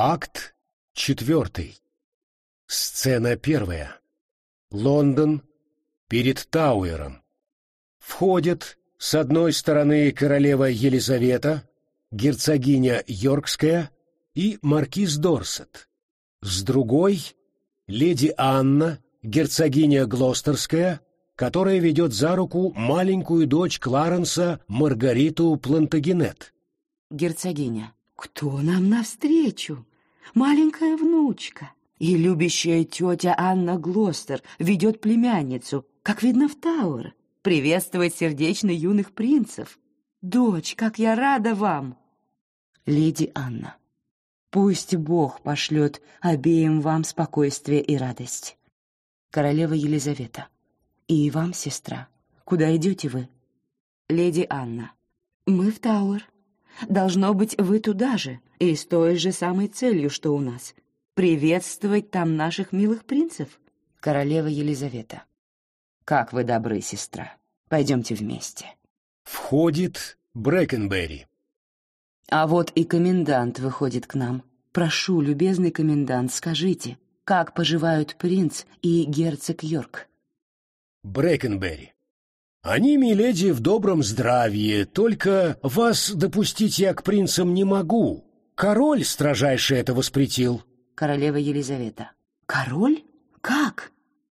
Акт четвертый. Сцена первая. Лондон перед Тауэром. Входят с одной стороны королева Елизавета, герцогиня Йоркская и маркиз Дорсет, с другой — леди Анна, герцогиня Глостерская, которая ведет за руку маленькую дочь Кларенса Маргариту Плантагенет. Герцогиня. Кто нам навстречу? Маленькая внучка. И любящая тетя Анна Глостер ведет племянницу, как видно в Тауэр, приветствовать сердечно юных принцев. Дочь, как я рада вам! Леди Анна. Пусть Бог пошлет обеим вам спокойствие и радость. Королева Елизавета. И вам, сестра. Куда идете вы? Леди Анна. Мы в Тауэр. Должно быть, вы туда же, и с той же самой целью, что у нас. Приветствовать там наших милых принцев. Королева Елизавета. Как вы добры, сестра. Пойдемте вместе. Входит Брэкенберри. А вот и комендант выходит к нам. Прошу, любезный комендант, скажите, как поживают принц и герцог Йорк? Брэкенберри. Они, миледи, в добром здравии, только вас допустить я к принцам не могу. Король строжайше это воспретил. Королева Елизавета. Король? Как?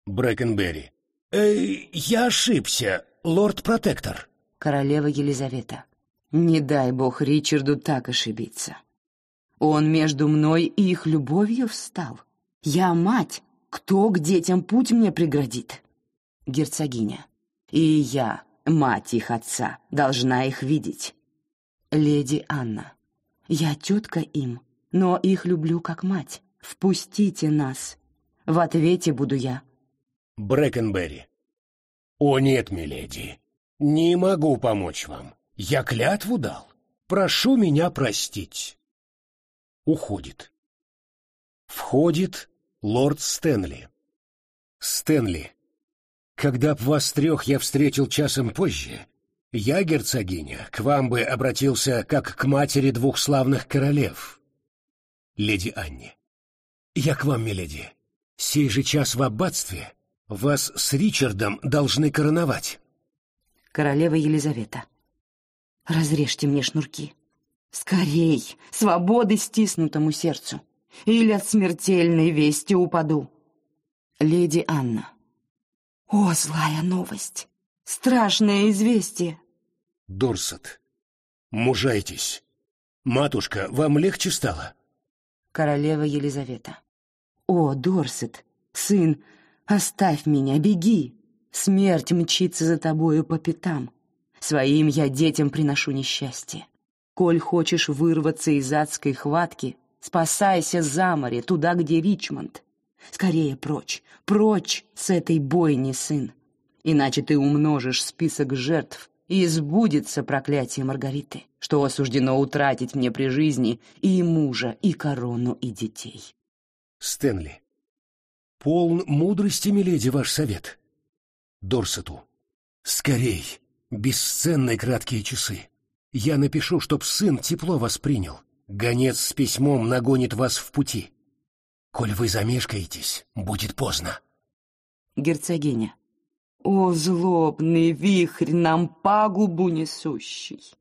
Брэкенберри. Э, я ошибся, лорд-протектор. Королева Елизавета. Не дай бог Ричарду так ошибиться. Он между мной и их любовью встал. Я мать, кто к детям путь мне преградит? Герцогиня. И я, мать их отца, должна их видеть. Леди Анна. Я тетка им, но их люблю как мать. Впустите нас. В ответе буду я. Брэкенберри. О нет, миледи, не могу помочь вам. Я клятву дал. Прошу меня простить. Уходит. Входит лорд Стэнли. Стэнли, когда б вас трех я встретил часом позже, я, герцогиня, к вам бы обратился как к матери двух славных королев. Леди Анне. Я к вам, миледи. Сей же час в аббатстве вас с Ричардом должны короновать. Королева Елизавета. Разрежьте мне шнурки. Скорей, свободы стиснутому сердцу. Или от смертельной вести упаду. Леди Анна. О, злая новость! Страшное известие! Дорсет, мужайтесь. Матушка, вам легче стало? Королева Елизавета. О, Дорсет, сын, оставь меня, беги! Смерть мчится за тобою по пятам. Своим я детям приношу несчастье. Коль хочешь вырваться из адской хватки, спасайся за море, туда, где Ричмонд. Скорее прочь, прочь с этой бойни, сын. Иначе ты умножишь список жертв, и сбудется проклятие Маргариты, что осуждено утратить мне при жизни и мужа, и корону, и детей. Стэнли. Полн мудрости, миледи, ваш совет. Дорсету. Скорей, бесценные краткие часы. Я напишу, чтоб сын тепло воспринял. Гонец с письмом нагонит вас в пути. Коль вы замешкаетесь, будет поздно. Герцогиня. О, злобный вихрь нам пагубу несущий!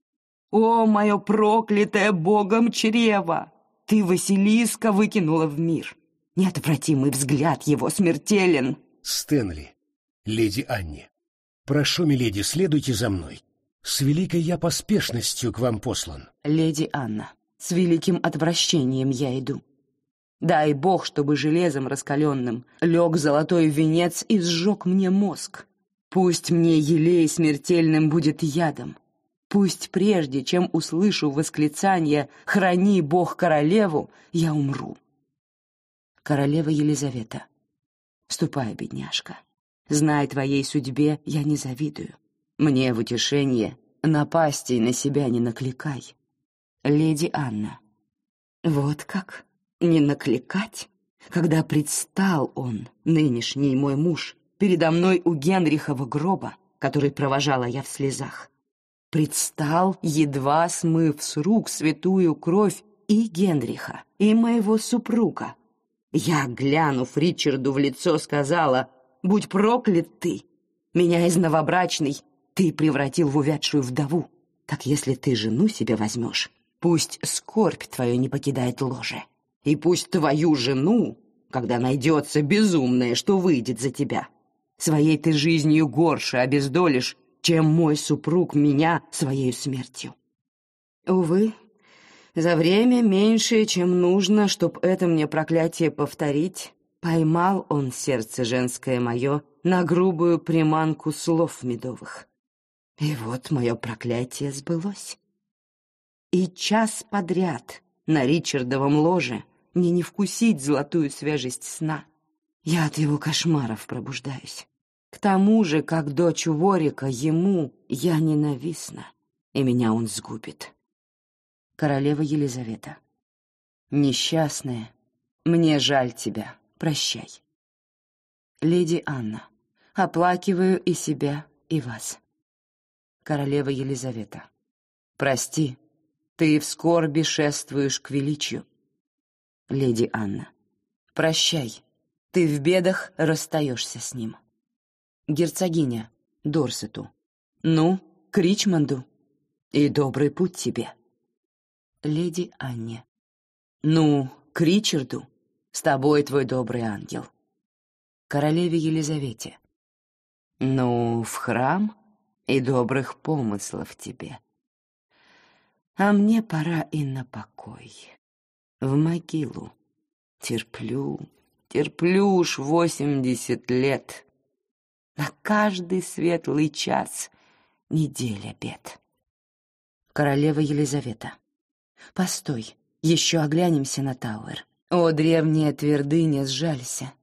О, мое проклятое богом чрево! Ты Василиска выкинула в мир. Неотвратимый взгляд его смертелен. Стэнли, леди Анни, прошу, миледи, следуйте за мной. С великой я поспешностью к вам послан. Леди Анна, с великим отвращением я иду. Дай бог, чтобы железом раскаленным лег золотой венец и сжег мне мозг. Пусть мне елей смертельным будет ядом. Пусть прежде, чем услышу восклицание «Храни Бог королеву», я умру. Королева Елизавета. Ступай, бедняжка. Знай твоей судьбе, я не завидую. Мне в утешение напастей на себя не накликай. Леди Анна. Вот как? Не накликать, когда предстал он, нынешний мой муж, передо мной у Генрихова гроба, который провожала я в слезах. Предстал, едва смыв с рук святую кровь и Генриха, и моего супруга. Я, глянув Ричарду в лицо, сказала, «Будь проклят ты! Меня из новобрачной ты превратил в увядшую вдову. Так если ты жену себе возьмешь, пусть скорбь твою не покидает ложе, и пусть твою жену, когда найдется безумное, что выйдет за тебя, своей ты жизнью горше обездолишь, чем мой супруг меня своей смертью. Увы, за время меньшее, чем нужно, чтоб это мне проклятие повторить, поймал он сердце женское мое на грубую приманку слов медовых. И вот мое проклятие сбылось. И час подряд на Ричардовом ложе мне не вкусить золотую свежесть сна. Я от его кошмаров пробуждаюсь. К тому же, как дочь Ворика, ему я ненавистна, и меня он сгубит королева Елизавета. Несчастная, мне жаль тебя, прощай. Леди Анна, оплакиваю и себя, и вас. Королева Елизавета. Прости, ты в скорби шествуешь к величию. Леди Анна. Прощай, ты в бедах расстаешься с ним. Герцогиня Дорсету. Ну, к Ричмонду. И добрый путь тебе леди Анне. «Ну, к Ричарду, с тобой твой добрый ангел». Королеве Елизавете. «Ну, в храм и добрых помыслов тебе. А мне пора и на покой, в могилу. Терплю, терплю уж восемьдесят лет. На каждый светлый час неделя бед». Королева Елизавета. Постой, еще оглянемся на Тауэр. О, древняя твердыня, сжалься,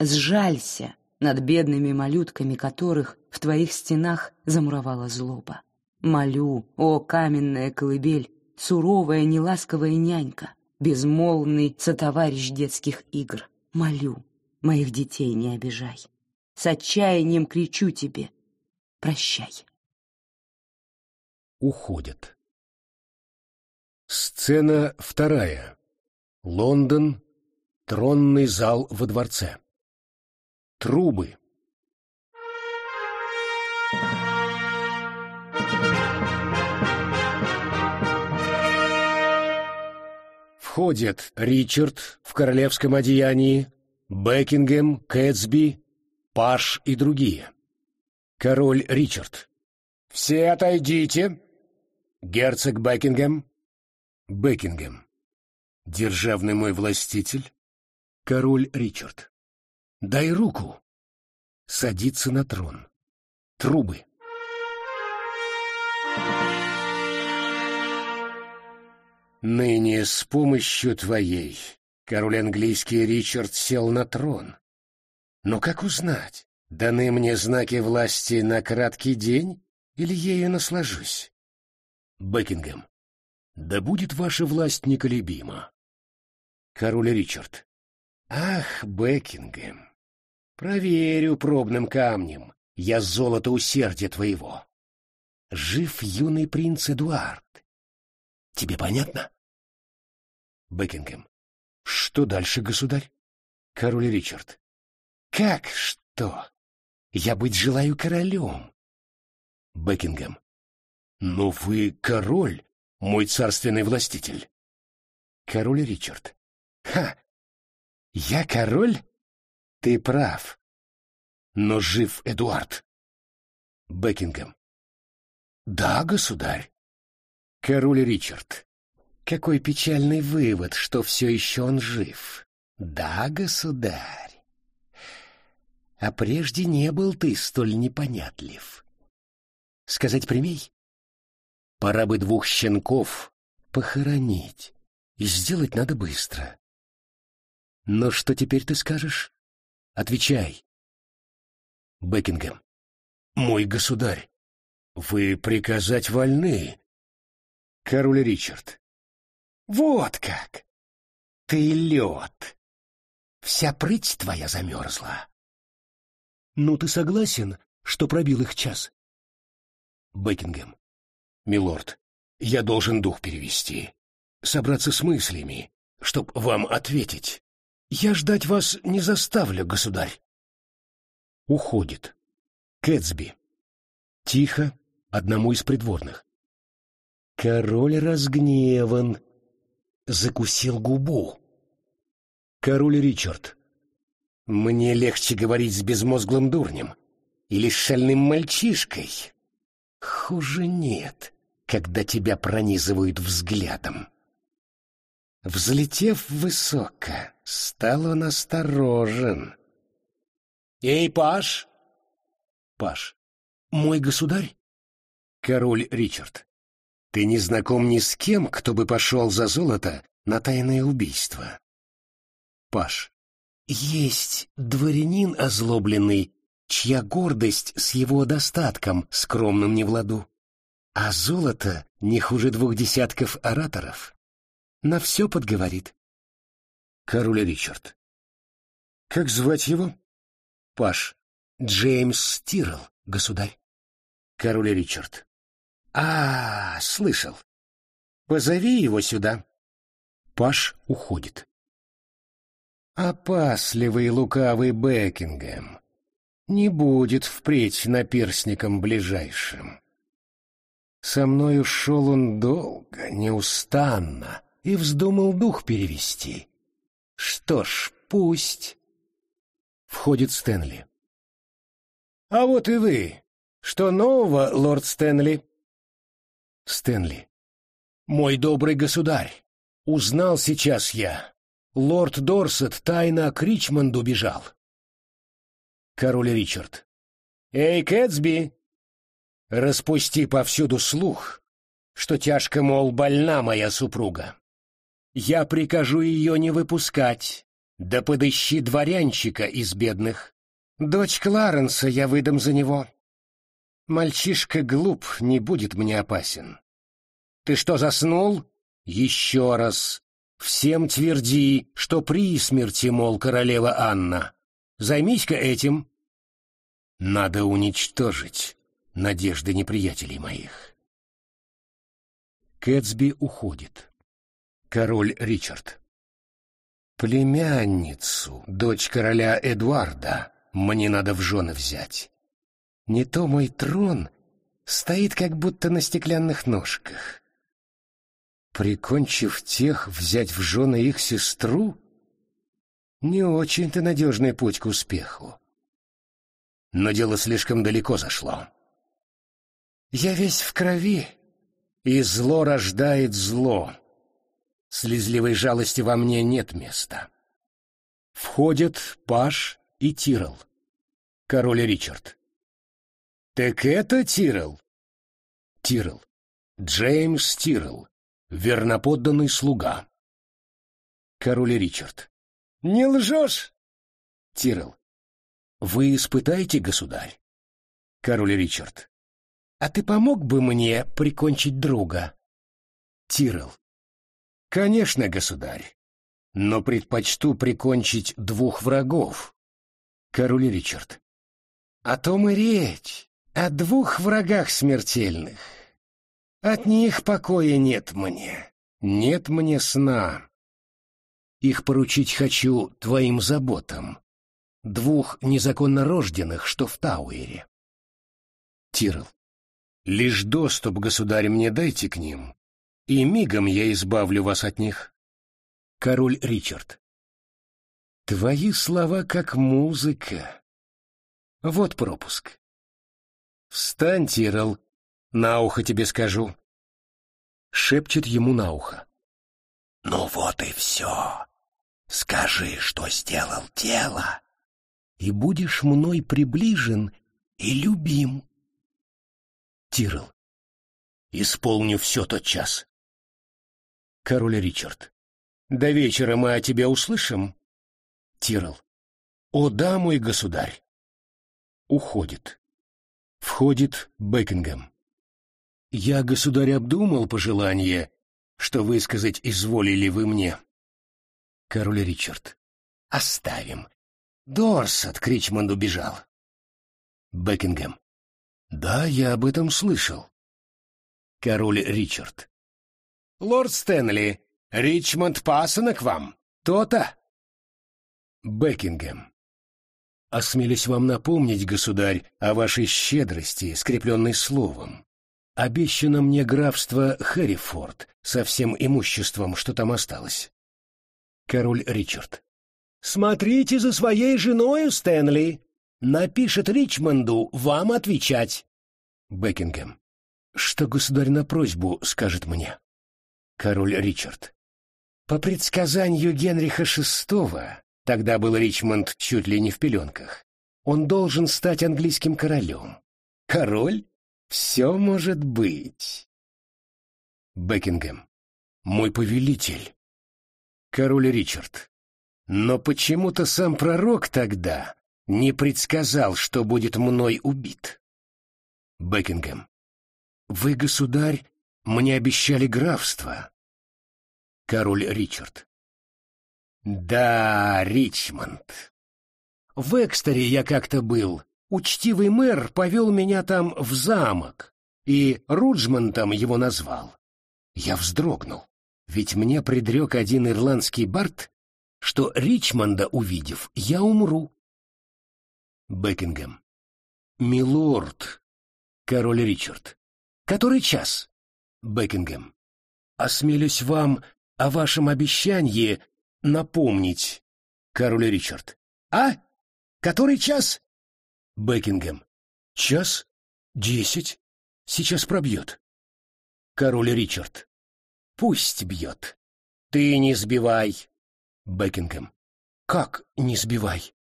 сжалься над бедными малютками, которых в твоих стенах замуровала злоба. Молю, о, каменная колыбель, суровая неласковая нянька, безмолвный сотоварищ детских игр. Молю, моих детей не обижай. С отчаянием кричу тебе, прощай. Уходят. Сцена вторая. Лондон. Тронный зал во дворце. Трубы. Входят Ричард в королевском одеянии, Бекингем, Кэтсби, Паш и другие. Король Ричард. «Все отойдите!» Герцог Бекингем, Бекингем. Державный мой властитель. Король Ричард. Дай руку. Садится на трон. Трубы. Ныне с помощью твоей король английский Ричард сел на трон. Но как узнать, даны мне знаки власти на краткий день или ею наслажусь? Бекингем. Да будет ваша власть неколебима. Король Ричард. Ах, Бекингем, проверю пробным камнем я золото усердия твоего. Жив юный принц Эдуард. Тебе понятно? Бекингем. Что дальше, государь? Король Ричард. Как что? Я быть желаю королем. Бекингем. Но вы король, мой царственный властитель. Король Ричард. Ха! Я король? Ты прав. Но жив Эдуард. Бекингем. Да, государь. Король Ричард. Какой печальный вывод, что все еще он жив. Да, государь. А прежде не был ты столь непонятлив. Сказать прямей? Пора бы двух щенков похоронить, и сделать надо быстро. Но что теперь ты скажешь? Отвечай. Бекингем. Мой государь, вы приказать вольны. Король Ричард. Вот как! Ты лед! Вся прыть твоя замерзла. Ну, ты согласен, что пробил их час? Бекингем. «Милорд, я должен дух перевести. собраться с мыслями, чтоб вам ответить. Я ждать вас не заставлю, государь. Уходит. Кэтсби. Тихо, одному из придворных. Король разгневан. Закусил губу. Король Ричард. Мне легче говорить с безмозглым дурнем или с шальным мальчишкой. Хуже нет, когда тебя пронизывают взглядом. Взлетев высоко, стал он осторожен. «Эй, Паш!» «Паш, мой государь?» «Король Ричард, ты не знаком ни с кем, кто бы пошел за золото на тайное убийство?» Паш, есть дворянин озлобленный, чья гордость с его достатком скромным не в ладу, а золото не хуже двух десятков ораторов. На все подговорит. Король Ричард. Как звать его? Паш. Джеймс Стирл, государь. Король Ричард. А, слышал. Позови его сюда. Паш уходит. Опасливый лукавый Бекингем. Не будет впредь наперсником ближайшим. Со мною шел он долго, неустанно, и вздумал дух перевести. Что ж, пусть. Входит Стэнли. А вот и вы. Что нового, лорд Стэнли? Стэнли. Мой добрый государь, узнал сейчас я. Лорд Дорсет тайно к Ричмонду бежал. Король Ричард. Эй, Кэтсби! Распусти повсюду слух, что тяжко, мол, больна моя супруга. Я прикажу ее не выпускать, да подыщи дворянчика из бедных. Дочь Кларенса я выдам за него. Мальчишка глуп, не будет мне опасен. Ты что, заснул? Еще раз. Всем тверди, что при смерти, мол, королева Анна. Займись-ка этим. Надо уничтожить надежды неприятелей моих. Кэтсби уходит. Король Ричард. Племянницу, дочь короля Эдуарда, мне надо в жены взять. Не то мой трон стоит как будто на стеклянных ножках. Прикончив тех, взять в жены их сестру? Не очень-то надежный путь к успеху. Но дело слишком далеко зашло. Я весь в крови, и зло рождает зло. Слезливой жалости во мне нет места. Входят Паш и Тирл. Король Ричард. Так это Тирл? Тирл. Джеймс Тирл, верноподданный слуга. Король Ричард. Не лжешь? Тирл. Вы испытаете, государь? Король Ричард. А ты помог бы мне прикончить друга? Тирл. Конечно, государь. Но предпочту прикончить двух врагов. Король Ричард. О том и речь. О двух врагах смертельных. От них покоя нет мне. Нет мне сна. Их поручить хочу твоим заботам. Двух незаконно рожденных, что в Тауэре. Тирл. Лишь доступ, государь, мне дайте к ним, и мигом я избавлю вас от них. Король Ричард. Твои слова как музыка. Вот пропуск. Встань, Тирл, на ухо тебе скажу. Шепчет ему на ухо. Ну вот и все. Скажи, что сделал дело, и будешь мной приближен и любим. Тирл. Исполню все тот час. Король Ричард. До вечера мы о тебе услышим. Тирл. О да, мой государь. Уходит. Входит Бекингем. Я, государь, обдумал пожелание, что высказать изволили вы мне. Король Ричард. Оставим. Дорсет к Ричмонду бежал. Бекингем. Да, я об этом слышал. Король Ричард. Лорд Стэнли, Ричмонд пасынок вам, то-то. Бекингем. Осмелюсь вам напомнить, государь, о вашей щедрости, скрепленной словом. Обещано мне графство Хэррифорд со всем имуществом, что там осталось. Король Ричард. Смотрите за своей женою, Стэнли. Напишет Ричмонду вам отвечать. Бекингем. Что государь на просьбу скажет мне? Король Ричард. По предсказанию Генриха VI, тогда был Ричмонд чуть ли не в пеленках, он должен стать английским королем. Король? Все может быть. Бекингем. Мой повелитель. Король Ричард. Но почему-то сам пророк тогда не предсказал, что будет мной убит. Бекингем. Вы, государь, мне обещали графство. Король Ричард. Да, Ричмонд. В Экстере я как-то был. Учтивый мэр повел меня там в замок, и Руджмонтом его назвал. Я вздрогнул, ведь мне предрек один ирландский бард, что Ричмонда увидев, я умру. Бекингем. Милорд, король Ричард. Который час? Бекингем. Осмелюсь вам о вашем обещании напомнить, король Ричард. А? Который час? Бекингем. Час? Десять? Сейчас пробьет. Король Ричард. Пусть бьет. Ты не сбивай. Бекингем. Как не сбивай?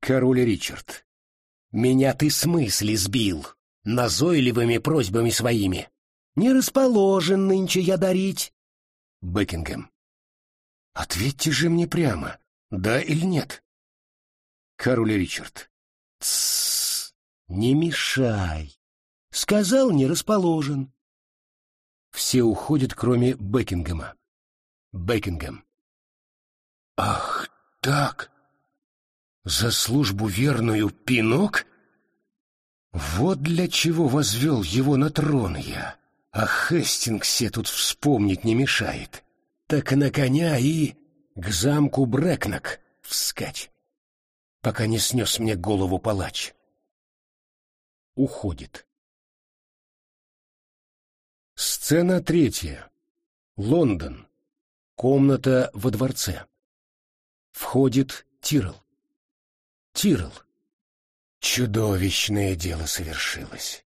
Король Ричард. Меня ты с мысли сбил назойливыми просьбами своими. Не расположен нынче я дарить. Бекингем. Ответьте же мне прямо, да или нет? Король Ричард. Тссс, не мешай. Сказал, не расположен. Все уходят, кроме Бекингема. Бекингем. Ах, так. За службу верную пинок? Вот для чего возвел его на трон я. А Хестингсе тут вспомнить не мешает. Так на коня и к замку Брэкнак вскать, пока не снес мне голову палач. Уходит. Сцена третья. Лондон. Комната во дворце. Входит Тирл. Тирл. Чудовищное дело совершилось.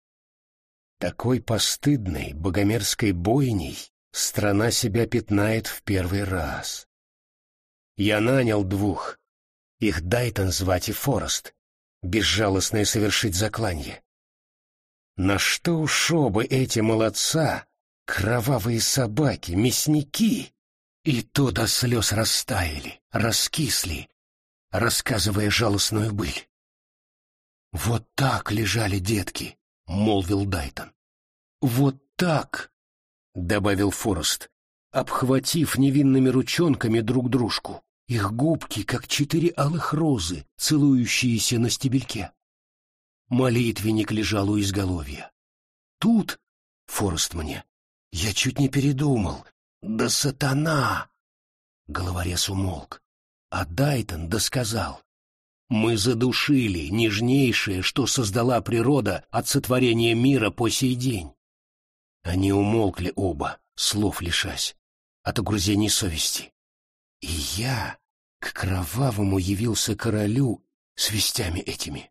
Такой постыдной, богомерзкой бойней страна себя пятнает в первый раз. Я нанял двух, их Дайтон звать и Форест, безжалостное совершить закланье. На что уж оба эти молодца, кровавые собаки, мясники, и то до слез растаяли, раскисли, рассказывая жалостную быль. «Вот так лежали детки», — молвил Дайтон. «Вот так», — добавил Форест, обхватив невинными ручонками друг дружку. Их губки, как четыре алых розы, целующиеся на стебельке. Молитвенник лежал у изголовья. Тут, Форест мне, я чуть не передумал. Да сатана! Головорез умолк, а Дайтон досказал. Мы задушили нежнейшее, что создала природа от сотворения мира по сей день. Они умолкли оба, слов лишась, от угрызений совести. И я к кровавому явился королю с вестями этими.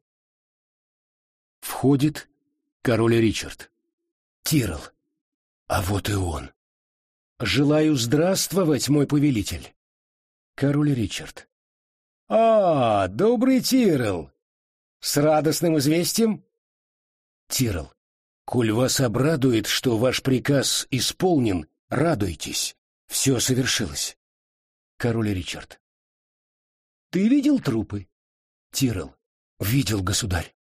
Входит король Ричард. Тирл. А вот и он. Желаю здравствовать, мой повелитель. Король Ричард. «А, добрый Тирл! С радостным известием?» «Тирл, коль вас обрадует, что ваш приказ исполнен, радуйтесь, все совершилось». Король Ричард. «Ты видел трупы?» Тирл. «Видел, государь».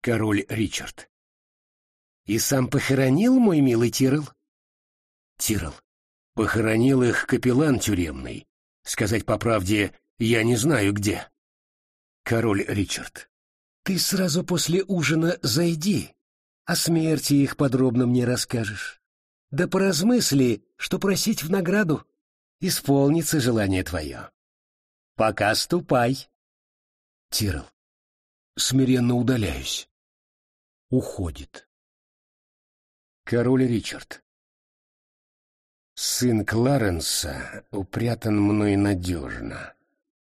Король Ричард. «И сам похоронил, мой милый Тирл?» Тирл. «Похоронил их капеллан тюремный. Сказать по правде, я не знаю где. Король Ричард. Ты сразу после ужина зайди. О смерти их подробно мне расскажешь. Да поразмысли, что просить в награду. исполнится желание твое. Пока ступай. Тирл. Смиренно удаляюсь. Уходит. Король Ричард. Сын Кларенса упрятан мной надежно.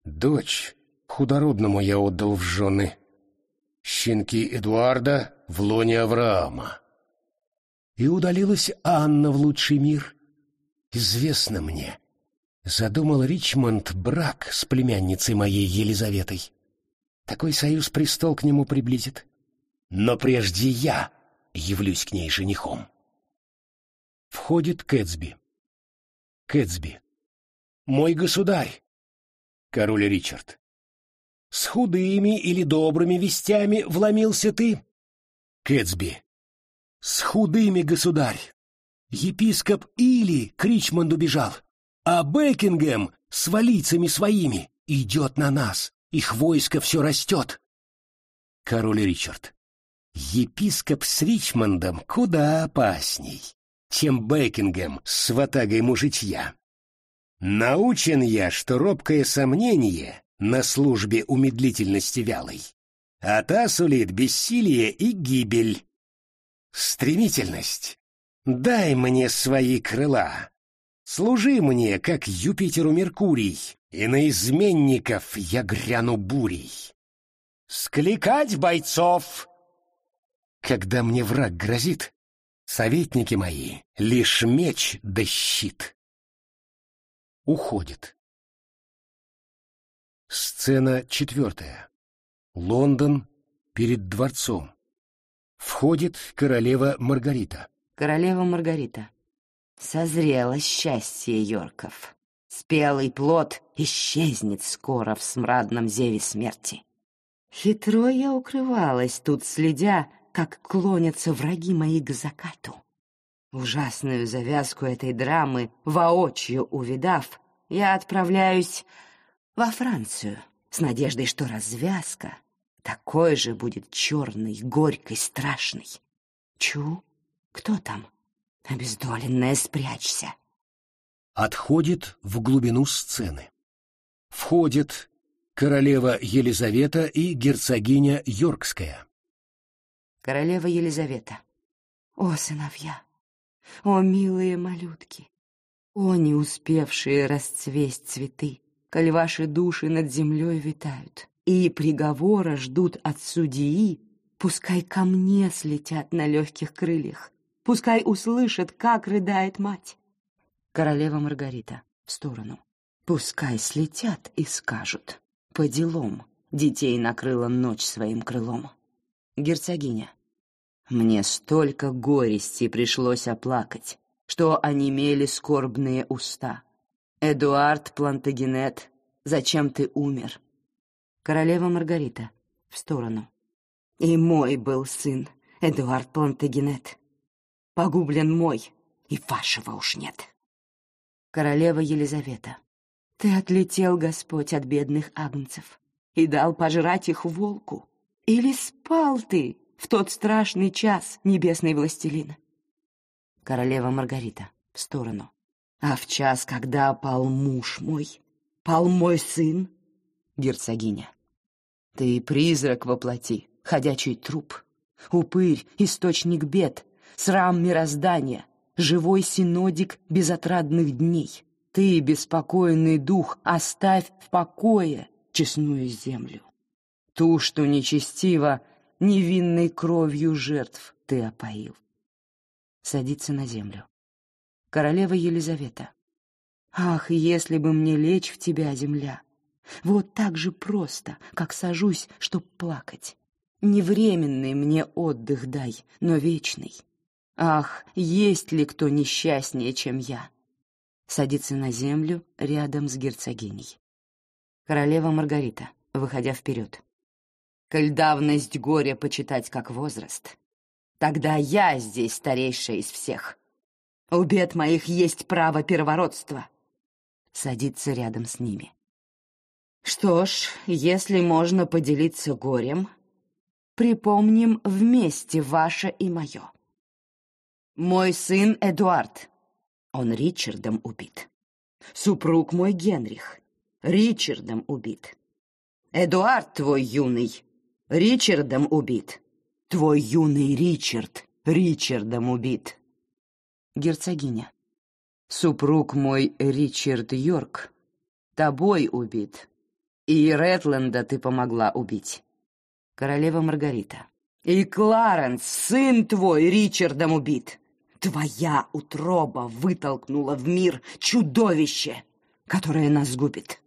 Дочь худородному я отдал в жены. Щенки Эдуарда в лоне Авраама. И удалилась Анна в лучший мир. Известно мне, задумал Ричмонд брак с племянницей моей Елизаветой. Такой союз престол к нему приблизит. Но прежде я явлюсь к ней женихом. Входит Кэтсби. Кэтсби. Мой государь. Король Ричард. С худыми или добрыми вестями вломился ты? Кэтсби. С худыми, государь. Епископ Или к Ричмонду бежал, а Бекингем с валицами своими идет на нас. Их войско все растет. Король Ричард. Епископ с Ричмондом куда опасней, чем Бекингем с ватагой мужичья. Научен я, что робкое сомнение на службе у медлительности вялой, а та сулит бессилие и гибель. Стремительность. Дай мне свои крыла. Служи мне, как Юпитеру Меркурий, и на изменников я гряну бурей. Скликать бойцов! Когда мне враг грозит, советники мои — лишь меч да щит. Уходит. Сцена четвертая. Лондон перед дворцом. Входит королева Маргарита. Королева Маргарита. Созрело счастье Йорков. Спелый плод исчезнет скоро в смрадном зеве смерти. Хитро я укрывалась тут, следя, как клонятся враги мои к закату. Ужасную завязку этой драмы, воочию увидав, я отправляюсь во Францию с надеждой, что развязка такой же будет черной, горькой, страшной. Чу, кто там? Обездоленная, спрячься. Отходит в глубину сцены. Входит королева Елизавета и герцогиня Йоркская. Королева Елизавета. О, сыновья! О, милые малютки! О, не успевшие расцвесть цветы, коль ваши души над землей витают, и приговора ждут от судьи, пускай ко мне слетят на легких крыльях, пускай услышат, как рыдает мать. Королева Маргарита в сторону. Пускай слетят и скажут. По делам детей накрыла ночь своим крылом. Герцогиня. Мне столько горести пришлось оплакать, что онемели скорбные уста. Эдуард Плантагенет, зачем ты умер? Королева Маргарита в сторону. И мой был сын, Эдуард Плантагенет. Погублен мой, и вашего уж нет. Королева Елизавета. Ты отлетел, Господь, от бедных агнцев и дал пожрать их волку. Или спал ты в тот страшный час, небесный властелин? Королева Маргарита в сторону. А в час, когда пал муж мой, пал мой сын, герцогиня. Ты призрак воплоти, ходячий труп, упырь, источник бед, срам мироздания, живой синодик безотрадных дней. Ты, беспокойный дух, оставь в покое честную землю. Ту, что нечестиво, невинной кровью жертв ты опоил. Садится на землю. Королева Елизавета. Ах, если бы мне лечь в тебя, земля! Вот так же просто, как сажусь, чтоб плакать. Не временный мне отдых дай, но вечный. Ах, есть ли кто несчастнее, чем я? Садится на землю рядом с герцогиней. Королева Маргарита, выходя вперед. Коль давность горя почитать как возраст, тогда я здесь старейшая из всех. У бед моих есть право первородства. Садится рядом с ними. Что ж, если можно поделиться горем, припомним вместе ваше и мое. Мой сын Эдуард, он Ричардом убит. Супруг мой Генрих, Ричардом убит. Эдуард твой юный, Ричардом убит. Твой юный Ричард, Ричардом убит. Герцогиня. Супруг мой Ричард Йорк, тобой убит. И Ретленда ты помогла убить. Королева Маргарита. И Кларенс, сын твой, Ричардом убит. Твоя утроба вытолкнула в мир чудовище, которое нас губит.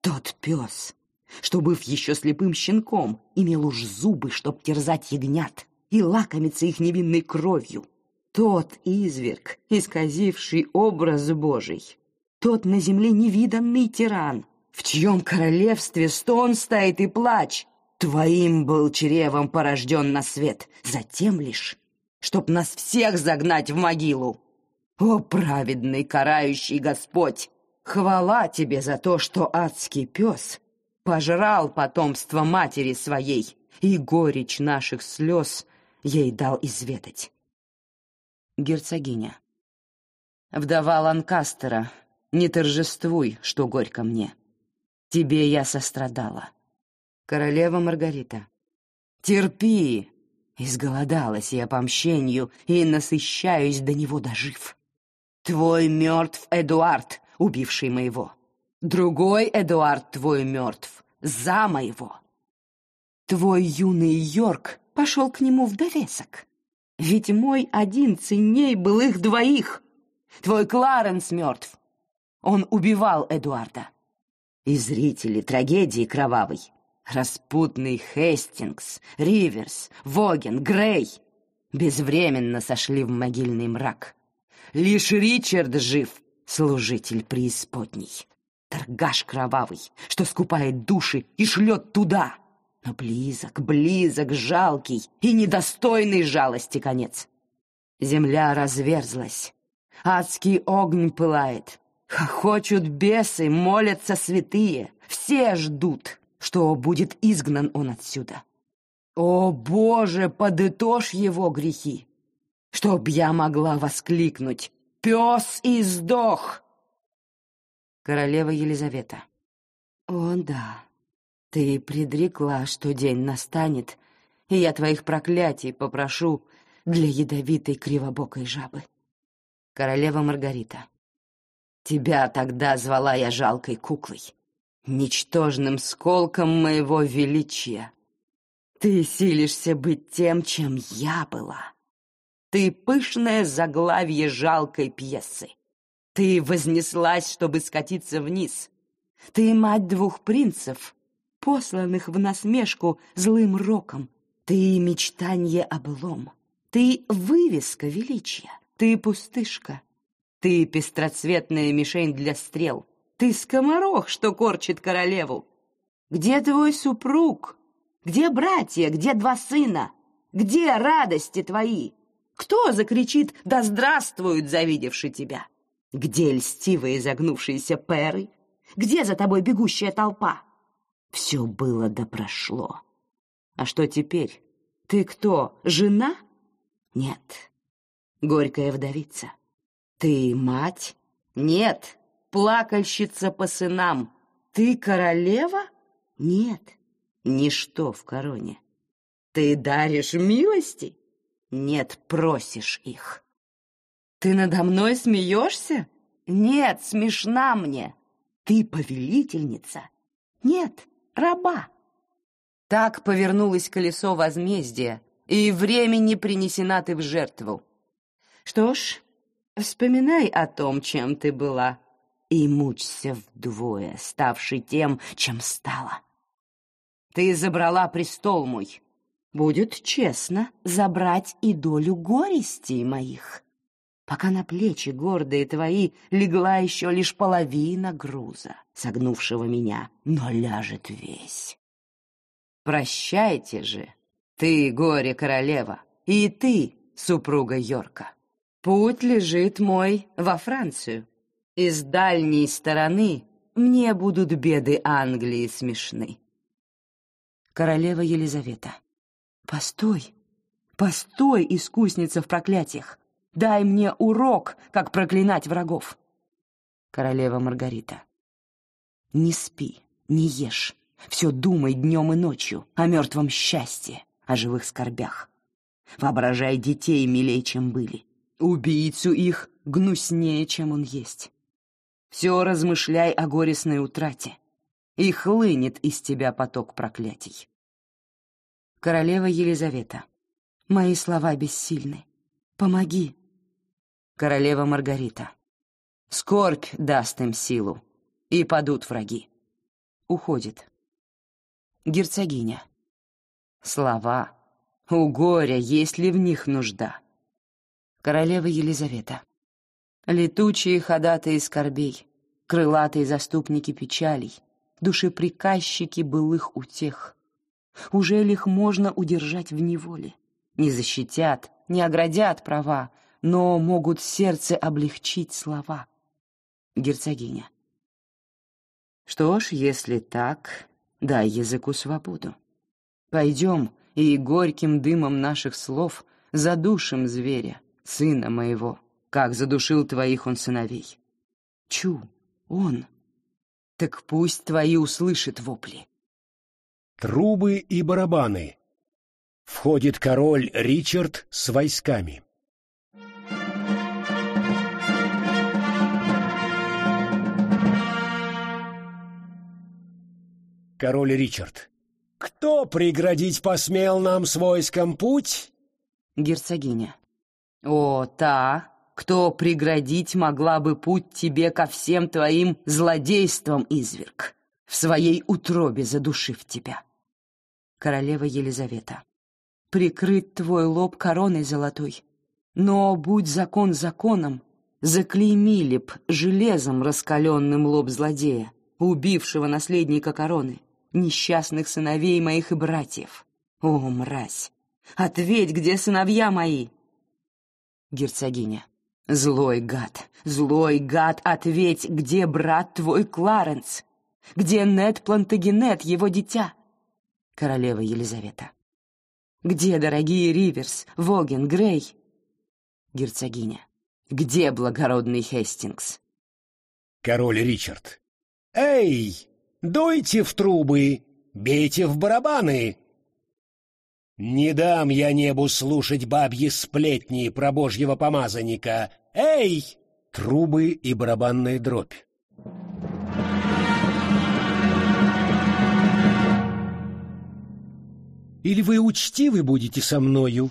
Тот пес, что, быв еще слепым щенком, имел уж зубы, чтоб терзать ягнят и лакомиться их невинной кровью. Тот изверг, исказивший образ Божий, тот на земле невиданный тиран, в чьем королевстве стон стоит и плач, твоим был чревом порожден на свет, затем лишь, чтоб нас всех загнать в могилу. О, праведный карающий Господь! Хвала тебе за то, что адский пес пожрал потомство матери своей, и горечь наших слез ей дал изведать. Герцогиня. Вдова Ланкастера, не торжествуй, что горько мне. Тебе я сострадала. Королева Маргарита. Терпи. Изголодалась я по мщению и насыщаюсь до него дожив. Твой мертв Эдуард, убивший моего. Другой Эдуард твой мертв, за моего. Твой юный Йорк пошел к нему в довесок. Ведь мой один ценней был их двоих. Твой Кларенс мертв. Он убивал Эдуарда. И зрители трагедии кровавой. Распутный Хестингс, Риверс, Воген, Грей безвременно сошли в могильный мрак. Лишь Ричард жив, служитель преисподней. Торгаш кровавый, что скупает души и шлет туда, но близок, близок, жалкий и недостойный жалости конец. Земля разверзлась, адский огонь пылает, хохочут бесы, молятся святые, все ждут, что будет изгнан он отсюда. О, Боже, подытожь его грехи, чтоб я могла воскликнуть «Пес и сдох!» Королева Елизавета. О, да, ты предрекла, что день настанет, и я твоих проклятий попрошу для ядовитой кривобокой жабы. Королева Маргарита. Тебя тогда звала я жалкой куклой, ничтожным сколком моего величия. Ты силишься быть тем, чем я была. Ты пышное заглавие жалкой пьесы. Ты вознеслась, чтобы скатиться вниз. Ты мать двух принцев, посланных в насмешку злым роком. Ты мечтанье облом, ты вывеска величия, ты пустышка, ты пестроцветная мишень для стрел, ты скоморох, что корчит королеву. Где твой супруг? Где братья? Где два сына? Где радости твои? Кто закричит «Да здравствует!» завидевший тебя? Где льстивые загнувшиеся перы? Где за тобой бегущая толпа? Все было да прошло. А что теперь? Ты кто, жена? Нет. Горькая вдовица. Ты мать? Нет. Плакальщица по сынам. Ты королева? Нет. Ничто в короне. Ты даришь милости? Нет, просишь их. Ты надо мной смеешься? Нет, смешна мне. Ты повелительница? Нет, раба. Так повернулось колесо возмездия, и времени принесена ты в жертву. Что ж, вспоминай о том, чем ты была, и мучься вдвое, ставший тем, чем стала. Ты забрала престол мой. Будет честно забрать и долю горестей моих, пока на плечи гордые твои легла еще лишь половина груза, согнувшего меня, но ляжет весь. Прощайте же, ты, горе-королева, и ты, супруга Йорка. Путь лежит мой во Францию. Из дальней стороны мне будут беды Англии смешны. Королева Елизавета. Постой, постой, искусница в проклятиях. Дай мне урок, как проклинать врагов. Королева Маргарита. Не спи, не ешь. Все думай днем и ночью о мертвом счастье, о живых скорбях. Воображай детей милей, чем были. Убийцу их гнуснее, чем он есть. Все размышляй о горестной утрате. И хлынет из тебя поток проклятий. Королева Елизавета. Мои слова бессильны. Помоги. Королева Маргарита. Скорбь даст им силу, и падут враги. Уходит. Герцогиня. Слова. У горя есть ли в них нужда? Королева Елизавета. Летучие ходатые скорбей, крылатые заступники печалей, душеприказчики былых утех. Уже ли их можно удержать в неволе? Не защитят, не оградят права, но могут сердце облегчить слова. Герцогиня. Что ж, если так, дай языку свободу. Пойдем и горьким дымом наших слов задушим зверя, сына моего, как задушил твоих он сыновей. Чу, он. Так пусть твои услышит вопли. Трубы и барабаны. Входит король Ричард с войсками. Король Ричард. Кто преградить посмел нам с войском путь? Герцогиня. О, та, кто преградить могла бы путь тебе ко всем твоим злодействам, изверг, в своей утробе задушив тебя. Королева Елизавета. Прикрыть твой лоб короной золотой. Но будь закон законом, заклеймили б железом раскаленным лоб злодея, убившего наследника короны несчастных сыновей моих и братьев. О, мразь! Ответь, где сыновья мои?» Герцогиня. «Злой гад, злой гад, ответь, где брат твой Кларенс? Где Нед Плантагенет, его дитя?» Королева Елизавета. «Где дорогие Риверс, Воген, Грей?» Герцогиня. «Где благородный Хестингс?» Король Ричард. «Эй, дуйте в трубы, бейте в барабаны. Не дам я небу слушать бабьи сплетни про божьего помазанника. Эй! Трубы и барабанная дробь. Или вы учтивы будете со мною,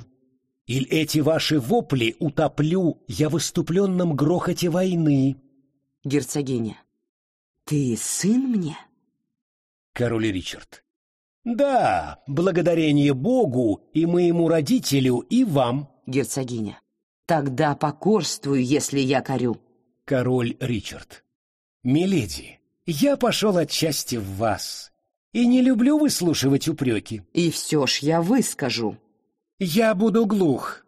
или эти ваши вопли утоплю я в выступленном грохоте войны. Герцогиня. Ты сын мне? Король Ричард. Да, благодарение Богу и моему родителю, и вам, герцогиня. Тогда покорствую, если я корю. Король Ричард. Миледи, я пошел отчасти в вас и не люблю выслушивать упреки. И все ж я выскажу. Я буду глух.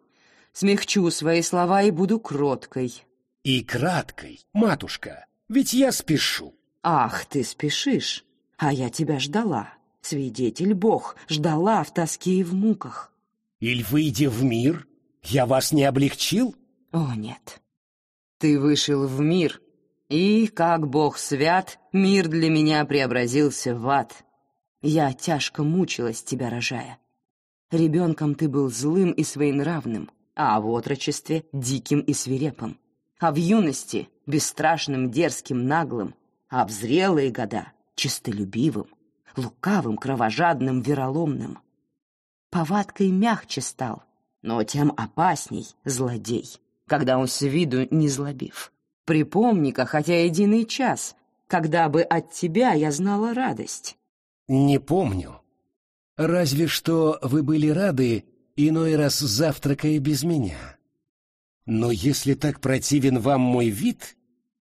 Смягчу свои слова и буду кроткой. И краткой, матушка, ведь я спешу. Ах, ты спешишь. А я тебя ждала, свидетель Бог, ждала в тоске и в муках. Иль, выйдя в мир, я вас не облегчил? О, нет. Ты вышел в мир, и, как Бог свят, мир для меня преобразился в ад. Я тяжко мучилась тебя, рожая. Ребенком ты был злым и своенравным, а в отрочестве — диким и свирепым, а в юности — бесстрашным, дерзким, наглым, а в зрелые года честолюбивым, лукавым, кровожадным, вероломным. Повадкой мягче стал, но тем опасней злодей, когда он с виду не злобив. Припомни-ка хотя единый час, когда бы от тебя я знала радость. Не помню. Разве что вы были рады, иной раз завтракая без меня. Но если так противен вам мой вид,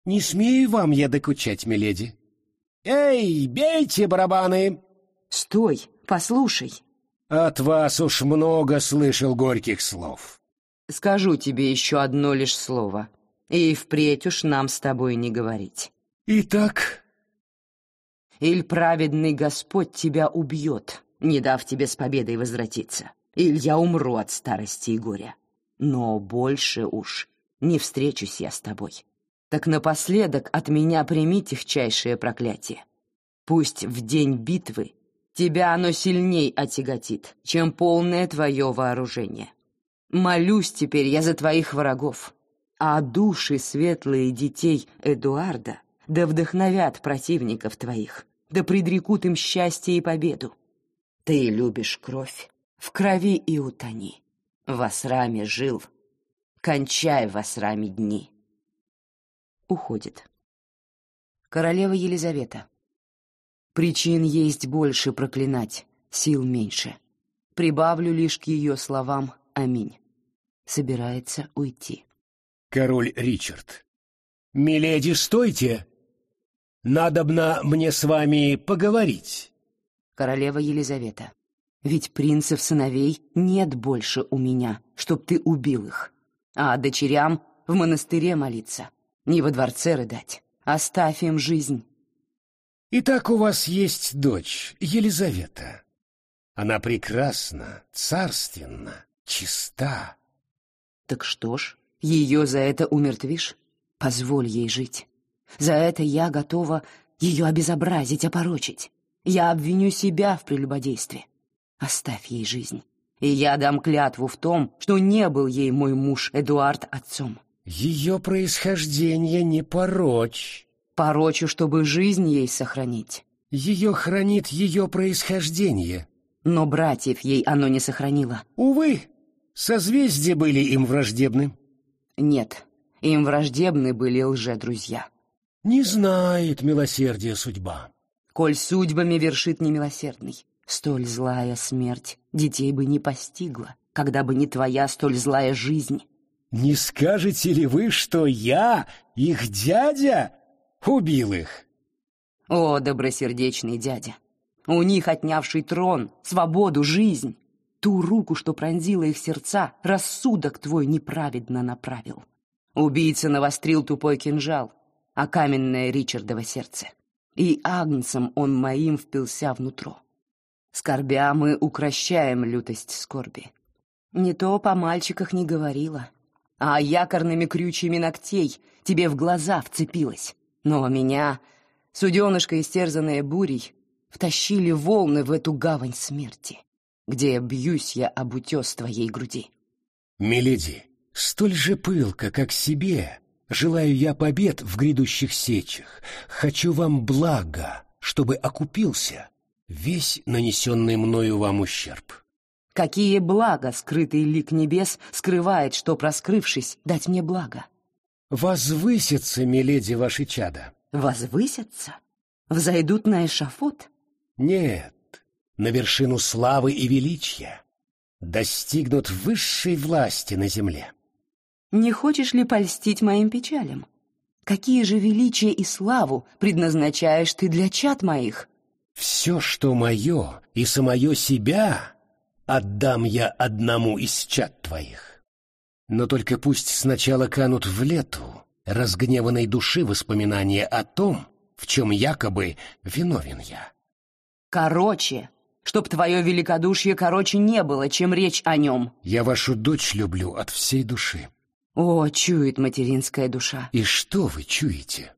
не смею вам я докучать, миледи. «Эй, бейте барабаны!» «Стой, послушай!» «От вас уж много слышал горьких слов». «Скажу тебе еще одно лишь слово, и впредь уж нам с тобой не говорить». «Итак?» «Иль праведный Господь тебя убьет, не дав тебе с победой возвратиться, иль я умру от старости и горя. Но больше уж не встречусь я с тобой. Так напоследок от меня прими техчайшее проклятие. Пусть в день битвы тебя оно сильней отяготит, чем полное твое вооружение. Молюсь теперь я за твоих врагов, а души светлые детей Эдуарда да вдохновят противников твоих, да предрекут им счастье и победу. Ты любишь кровь, в крови и утони. В Асраме жил, кончай в Асраме дни. Уходит. Королева Елизавета. Причин есть больше проклинать, сил меньше. Прибавлю лишь к ее словам «Аминь». Собирается уйти. Король Ричард. «Миледи, стойте! Надобно мне с вами поговорить». Королева Елизавета. «Ведь принцев сыновей нет больше у меня, чтоб ты убил их. А дочерям в монастыре молиться, не во дворце рыдать. Оставь им жизнь». «Итак, у вас есть дочь, Елизавета. Она прекрасна, царственна, чиста». «Так что ж, ее за это умертвишь? Позволь ей жить. За это я готова ее обезобразить, опорочить. Я обвиню себя в прелюбодействе. Оставь ей жизнь. И я дам клятву в том, что не был ей мой муж Эдуард отцом. Ее происхождение не порочь. Порочу, чтобы жизнь ей сохранить. Ее хранит ее происхождение. Но братьев ей оно не сохранило. Увы, созвездия были им враждебны. Нет, им враждебны были лже-друзья. Не знает милосердия судьба. Коль судьбами вершит немилосердный, столь злая смерть детей бы не постигла, когда бы не твоя столь злая жизнь. Не скажете ли вы, что я, их дядя, убил их? О, добросердечный дядя! У них отнявший трон, свободу, жизнь. Ту руку, что пронзила их сердца, рассудок твой неправедно направил. Убийца навострил тупой кинжал, а каменное Ричардово сердце. И агнцем он моим впился внутрь. Скорбя мы укращаем лютость скорби. Не то по мальчиках не говорила, а якорными крючьями ногтей тебе в глаза вцепилась. Но меня, суденышко истерзанное бурей, втащили волны в эту гавань смерти, где бьюсь я об утес твоей груди. Миледи, столь же пылко, как себе, желаю я побед в грядущих сечах. Хочу вам блага, чтобы окупился весь нанесенный мною вам ущерб. Какие блага скрытый лик небес скрывает, что, проскрывшись, дать мне благо? Возвысятся, миледи, ваши чада. Возвысятся? Взойдут на эшафот? Нет, на вершину славы и величия. Достигнут высшей власти на земле. Не хочешь ли польстить моим печалям? Какие же величие и славу предназначаешь ты для чад моих? Все, что мое и самое себя, отдам я одному из чад твоих. Но только пусть сначала канут в лету разгневанной души воспоминания о том, в чем якобы виновен я. Короче, чтоб твое великодушие короче не было, чем речь о нем. Я вашу дочь люблю от всей души. О, чует материнская душа. И что вы чуете?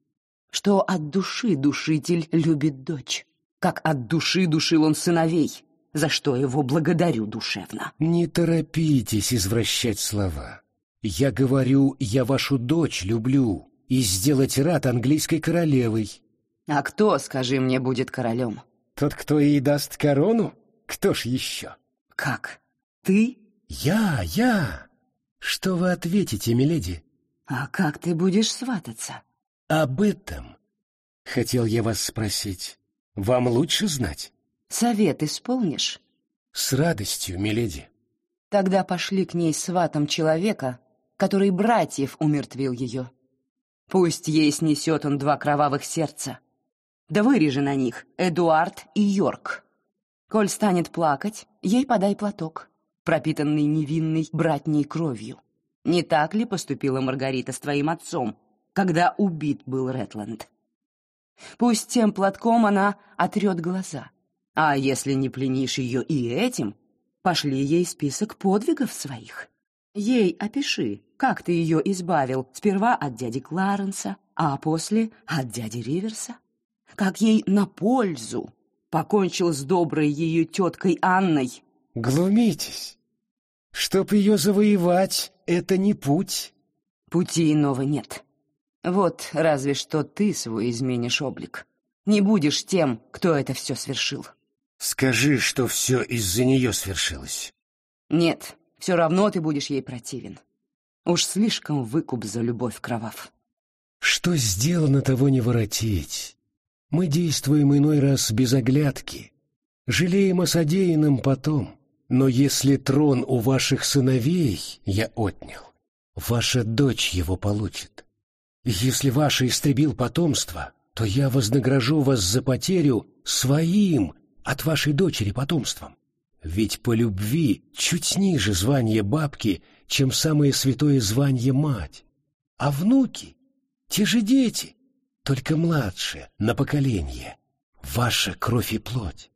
Что от души душитель любит дочь, как от души душил он сыновей, за что его благодарю душевно. Не торопитесь извращать слова. Я говорю, я вашу дочь люблю, и сделать рад английской королевой. А кто, скажи мне, будет королем? Тот, кто ей даст корону? Кто ж еще? Как? Ты? Я, я. Что вы ответите, миледи? А как ты будешь свататься? Об этом хотел я вас спросить. Вам лучше знать? Совет исполнишь? С радостью, миледи. Тогда пошли к ней сватом человека, который братьев умертвил ее. Пусть ей снесет он два кровавых сердца. Да вырежи на них Эдуард и Йорк. Коль станет плакать, ей подай платок, пропитанный невинной братней кровью. Не так ли поступила Маргарита с твоим отцом, когда убит был Ретланд? Пусть тем платком она отрет глаза. А если не пленишь ее и этим, пошли ей список подвигов своих. Ей опиши, как ты ее избавил сперва от дяди Кларенса, а после от дяди Риверса. Как ей на пользу покончил с доброй ее теткой Анной. Глумитесь. Чтоб ее завоевать, это не путь. Пути иного нет. Вот разве что ты свой изменишь облик. Не будешь тем, кто это все свершил. Скажи, что все из-за нее свершилось. Нет, все равно ты будешь ей противен. Уж слишком выкуп за любовь кровав. Что сделано, того не воротить. Мы действуем иной раз без оглядки. Жалеем о содеянном потом. Но если трон у ваших сыновей я отнял, ваша дочь его получит. Если ваше истребил потомство, то я вознагражу вас за потерю своим от вашей дочери потомством. Ведь по любви чуть ниже звание бабки, чем самое святое звание мать. А внуки — те же дети, только младшие, на поколение. Ваша кровь и плоть.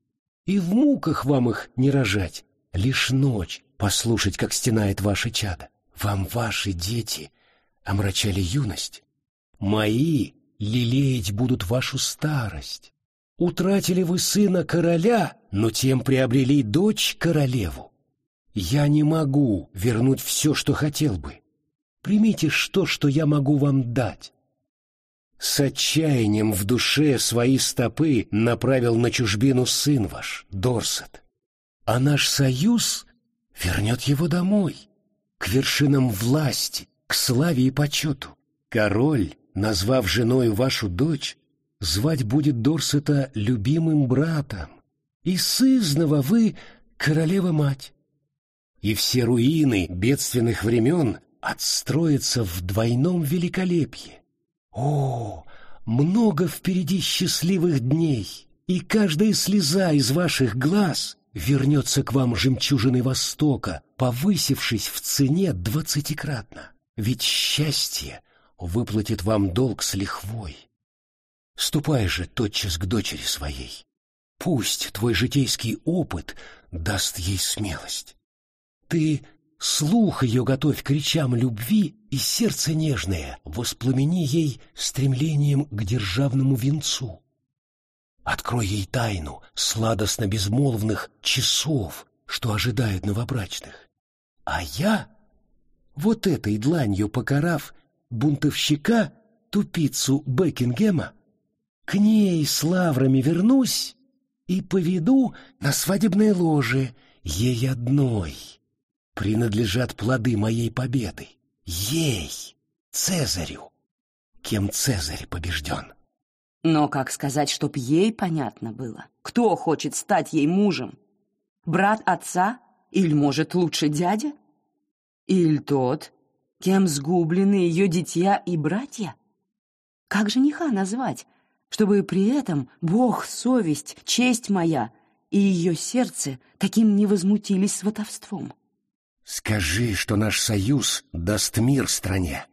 И в муках вам их не рожать, лишь ночь послушать, как стенает ваше чадо. Вам ваши дети омрачали юность. Мои лелеять будут вашу старость. Утратили вы сына короля, но тем приобрели дочь королеву. Я не могу вернуть все, что хотел бы. Примите то, что я могу вам дать. С отчаянием в душе свои стопы направил на чужбину сын ваш, Дорсет. А наш союз вернет его домой, к вершинам власти, к славе и почету. Король, назвав женой вашу дочь, звать будет Дорсета любимым братом, и сызнова вы королева-мать. И все руины бедственных времен отстроятся в двойном великолепии. О, много впереди счастливых дней, и каждая слеза из ваших глаз вернется к вам жемчужиной Востока, повысившись в цене двадцатикратно. Ведь счастье выплатит вам долг с лихвой. Ступай же тотчас к дочери своей. Пусть твой житейский опыт даст ей смелость. Ты слух ее готовь к речам любви и сердце нежное воспламени ей стремлением к державному венцу. Открой ей тайну сладостно-безмолвных часов, что ожидают новобрачных. А я, вот этой дланью покарав бунтовщика, тупицу Бекингема, к ней с лаврами вернусь и поведу на свадебное ложе ей одной. Принадлежат плоды моей победы. Ей, Цезарю, кем Цезарь побежден. Но как сказать, чтоб ей понятно было? Кто хочет стать ей мужем? Брат отца? Или, может, лучше дядя? Или тот, кем сгублены ее дитя и братья? Как жениха назвать, чтобы при этом Бог, совесть, честь моя и ее сердце таким не возмутились сватовством. Скажи, что наш союз даст мир стране.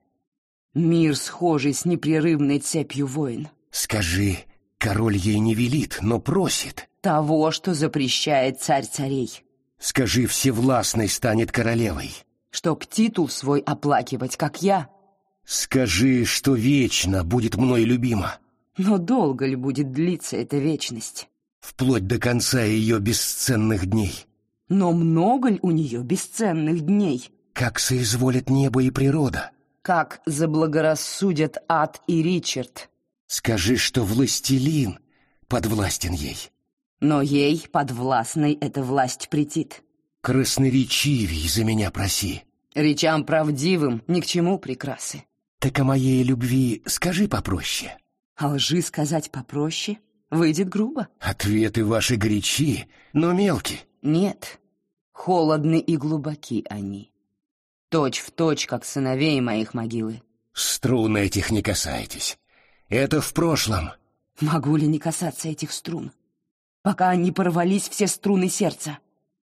Мир, схожий с непрерывной цепью войн. Скажи, король ей не велит, но просит. Того, что запрещает царь царей. Скажи, всевластной станет королевой. Чтоб титул свой оплакивать, как я. Скажи, что вечно будет мной любима. Но долго ли будет длиться эта вечность? Вплоть до конца ее бесценных дней. Но много ли у нее бесценных дней? Как соизволят небо и природа. Как заблагорассудят ад и Ричард. Скажи, что властелин подвластен ей. Но ей, подвластной, эта власть претит. Красноречивей за меня проси. Речам правдивым ни к чему прекрасы. Так о моей любви скажи попроще. А лжи сказать попроще выйдет грубо. Ответы ваши горячи, но мелки. Нет, холодны и глубоки они. Точь в точь, как сыновей моих могилы. Струн этих не касайтесь. Это в прошлом. Могу ли не касаться этих струн? Пока не порвались все струны сердца.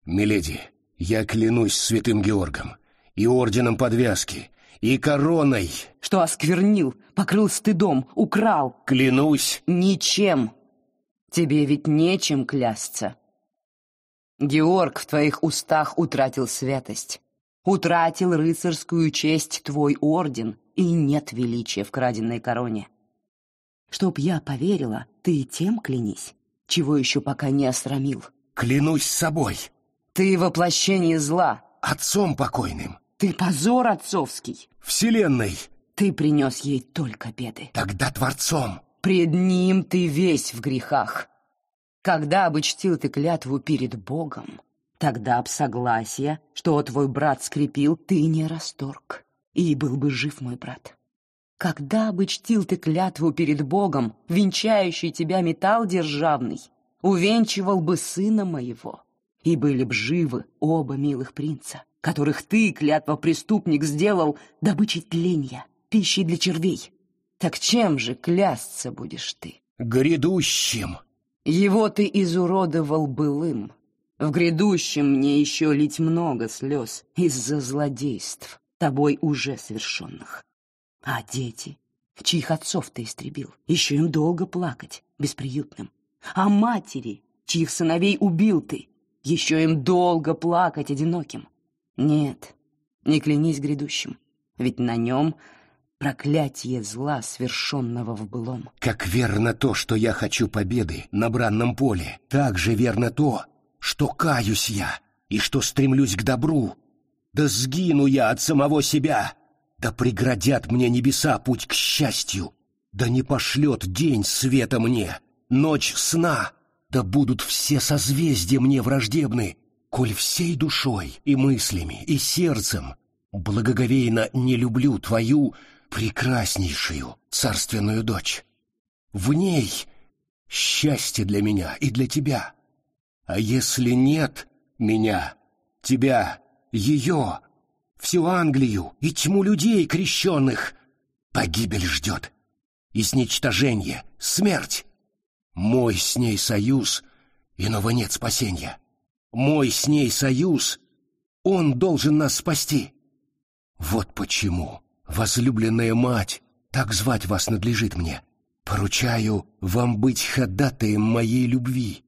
Миледи, я клянусь святым Георгом и орденом подвязки, и короной. Что осквернил, покрыл стыдом, украл. Клянусь. Ничем. Тебе ведь нечем клясться. Георг в твоих устах утратил святость. Утратил рыцарскую честь твой орден, и нет величия в краденной короне. Чтоб я поверила, ты тем клянись, чего еще пока не осрамил. Клянусь собой. Ты воплощение зла. Отцом покойным. Ты позор отцовский. Вселенной. Ты принес ей только беды. Тогда Творцом. Пред ним ты весь в грехах. Когда бы чтил ты клятву перед Богом, тогда б согласие, что твой брат скрепил, ты не расторг, и был бы жив мой брат. Когда бы чтил ты клятву перед Богом, венчающий тебя металл державный, увенчивал бы сына моего, и были б живы оба милых принца, которых ты, клятва преступник, сделал добычей тленья, пищей для червей. Так чем же клясться будешь ты? Грядущим. Его ты изуродовал былым. В грядущем мне еще лить много слез из-за злодейств, тобой уже совершенных. А дети, чьих отцов ты истребил, еще им долго плакать, бесприютным. А матери, чьих сыновей убил ты, еще им долго плакать одиноким. Нет, не клянись грядущим, ведь на нем проклятие зла, свершенного в былом. Как верно то, что я хочу победы на бранном поле, так же верно то, что каюсь я и что стремлюсь к добру. Да сгину я от самого себя, да преградят мне небеса путь к счастью, да не пошлет день света мне, ночь сна, да будут все созвездия мне враждебны, коль всей душой и мыслями и сердцем благоговейно не люблю твою прекраснейшую царственную дочь. В ней счастье для меня и для тебя. А если нет меня, тебя, ее, всю Англию и тьму людей крещенных, погибель ждет, изничтожение, смерть. Мой с ней союз, иного нет спасения. Мой с ней союз, он должен нас спасти. Вот почему, возлюбленная мать, так звать вас надлежит мне, поручаю вам быть ходатаем моей любви.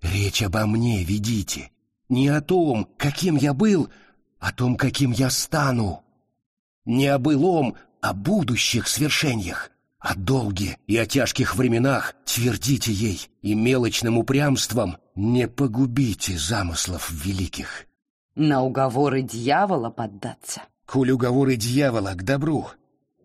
Речь обо мне ведите, не о том, каким я был, о том, каким я стану. Не о былом, о будущих свершениях. О долге и о тяжких временах твердите ей, и мелочным упрямством не погубите замыслов великих. На уговоры дьявола поддаться. Коль уговоры дьявола к добру.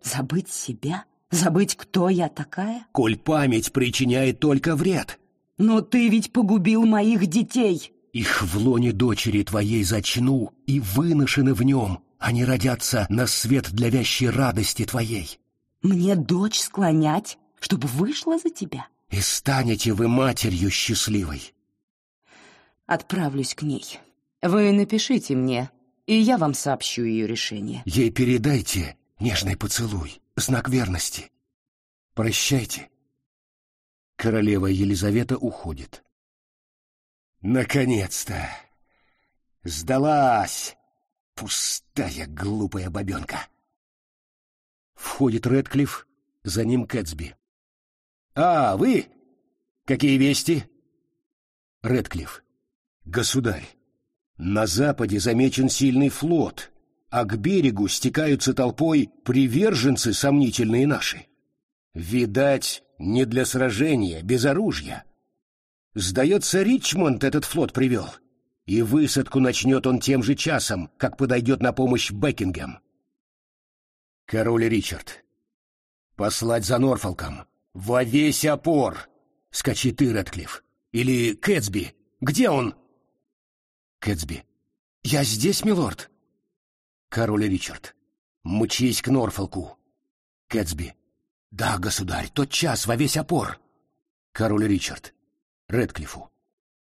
Забыть себя? Забыть, кто я такая? Коль память причиняет только вред. Но ты ведь погубил моих детей. Их в лоне дочери твоей зачну, и выношены в нем, они родятся на свет для вящей радости твоей. Мне дочь склонять, чтобы вышла за тебя? И станете вы матерью счастливой. Отправлюсь к ней. Вы напишите мне, и я вам сообщу ее решение. Ей передайте нежный поцелуй, знак верности. Прощайте. Королева Елизавета уходит. Наконец-то! Сдалась! Пустая глупая бабенка! Входит Редклифф, за ним Кэтсби. «А, вы? Какие вести?» Редклифф. «Государь, на западе замечен сильный флот, а к берегу стекаются толпой приверженцы сомнительные наши. Видать, не для сражения, без оружия. Сдается, Ричмонд этот флот привел, и высадку начнет он тем же часом, как подойдет на помощь Бекингем. Король Ричард. Послать за Норфолком. Во весь опор. Скачи ты, Рэдклифф. Или Кэтсби. Где он? Кэтсби. Я здесь, милорд. Король Ричард. Мчись к Норфолку. Кэтсби. Да, государь, тот час во весь опор. Король Ричард. Рэдклиффу.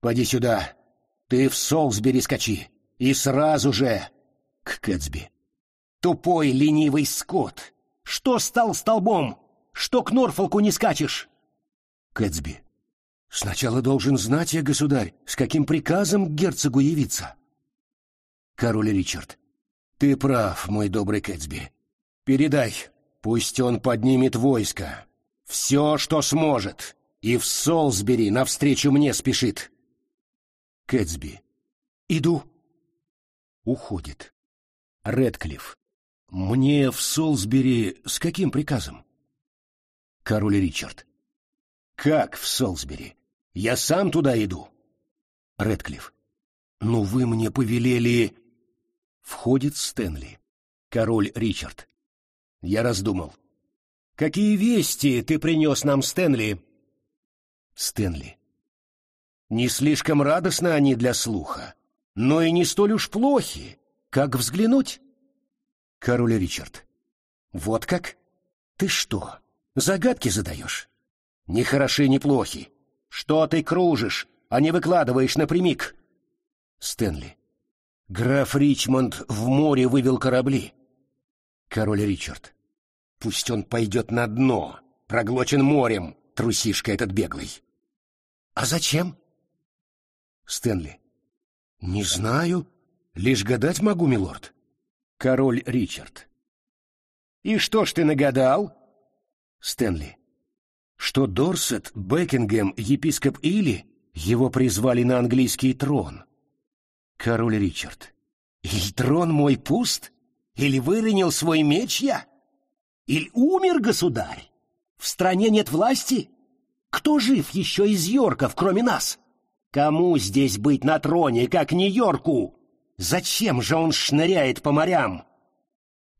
Поди сюда. Ты в Солсбери скачи. И сразу же к Кэтсби. Тупой ленивый скот! Что стал столбом? Что к Норфолку не скачешь? Кэтсби. Сначала должен знать я, государь, с каким приказом к герцогу явиться. Король Ричард. Ты прав, мой добрый Кэтсби. Передай, пусть он поднимет войско. Все, что сможет. И в Солсбери навстречу мне спешит. Кэтсби. Иду. Уходит. Редклифф. Мне в Солсбери с каким приказом? Король Ричард. Как в Солсбери? Я сам туда иду. Редклифф. Ну вы мне повелели... Входит Стэнли. Король Ричард. Я раздумал. Какие вести ты принес нам, Стэнли? Стэнли. Не слишком радостны они для слуха, но и не столь уж плохи. Как взглянуть? Король Ричард. Вот как? Ты что, загадки задаешь? Ни хороши, ни плохи. Что ты кружишь, а не выкладываешь напрямик? Стэнли. Граф Ричмонд в море вывел корабли. Король Ричард. Пусть он пойдет на дно, проглочен морем, трусишка этот беглый. А зачем? Стэнли. Не знаю, лишь гадать могу, милорд. Король Ричард. И что ж ты нагадал? Стэнли. Что Дорсет, Бекингем, епископ Или его призвали на английский трон. Король Ричард. Или трон мой пуст? Или выронил свой меч я? Или умер государь? В стране нет власти? Кто жив еще из Йорков, кроме нас? Кому здесь быть на троне, как не Йорку? Зачем же он шныряет по морям?